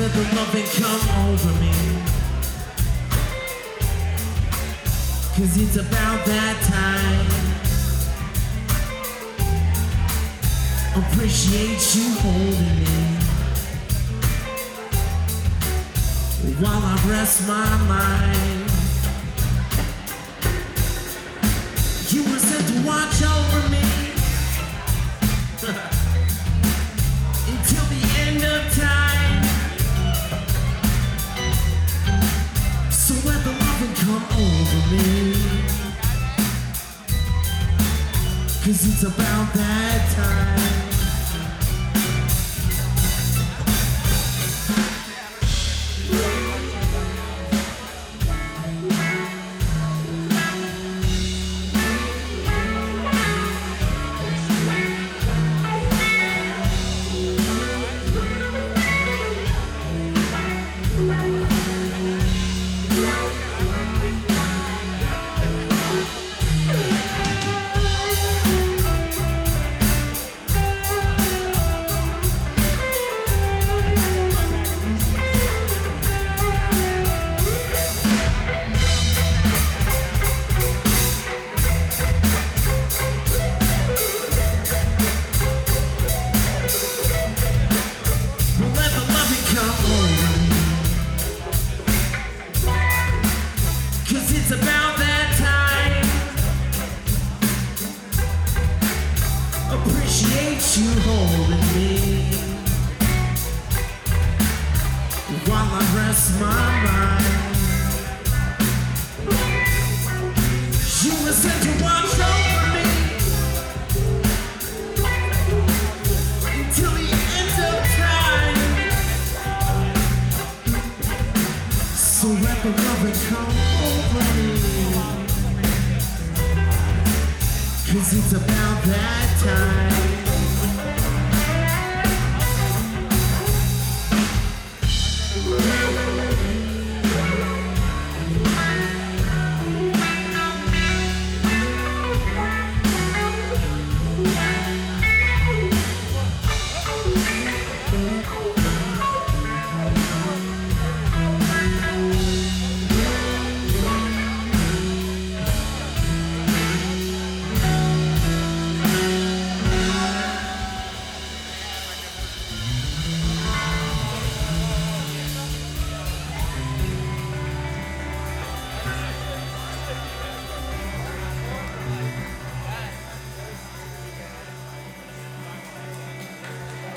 Let the loving come over me. Cause it's about that time. Appreciate you holding me. While I rest my mind. About that time. You were sent to watch over me. Until the end of time. So let the come over me. Cause it's about that time.